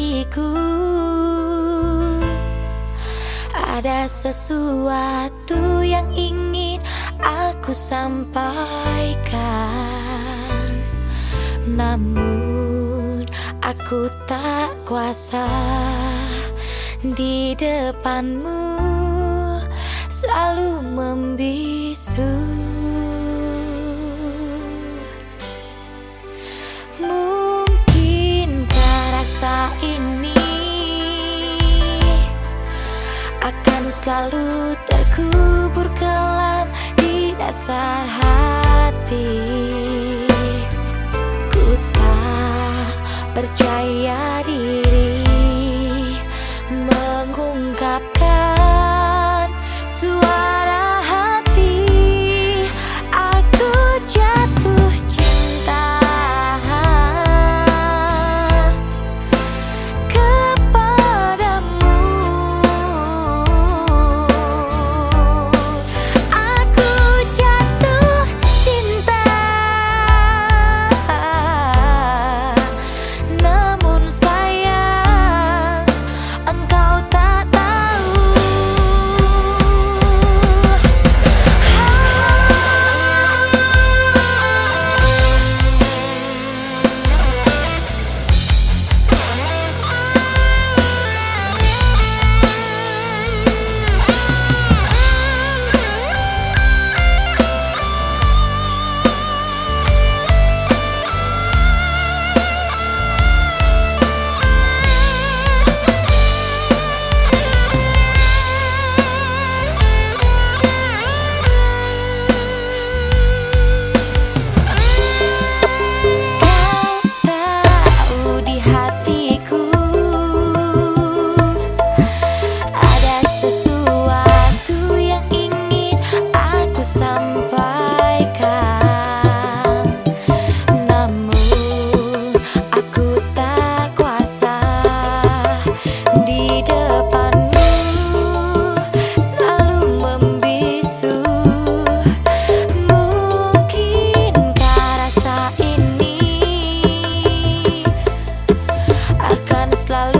hatiku Ada sesuatu yang ingin aku sampaikan. Namun aku tak kuasa Di depanmu selalu membisu selalu terkubur kelam di dasar hati. Ku tak percaya diri mengungkapkan selalu